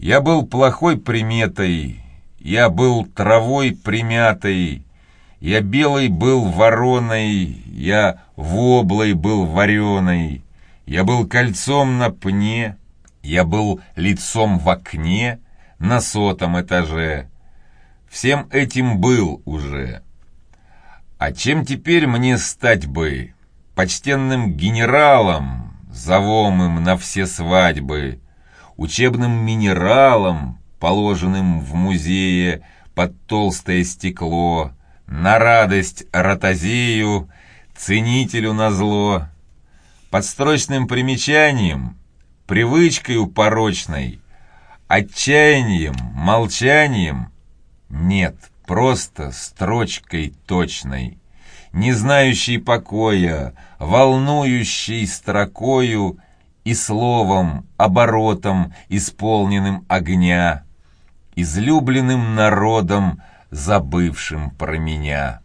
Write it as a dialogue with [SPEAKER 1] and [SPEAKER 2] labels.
[SPEAKER 1] Я был плохой приметой, я был травой примятой, я белый был вороной, я воблой был вареной, я был кольцом на пне, я был лицом в окне на сотом этаже. Всем этим был уже. А чем теперь мне стать бы? Почтенным генералом, завомым на все свадьбы, учебным минералом, положенным в музее под толстое стекло, на радость ротозею, ценителю на зло, подстрочным примечанием, привычкой порочной, отчаянием, молчанием, нет, просто строчкой точной, не знающей покоя, волнующей строкою и словом, оборотом, исполненным огня, излюбленным народом, забывшим про меня.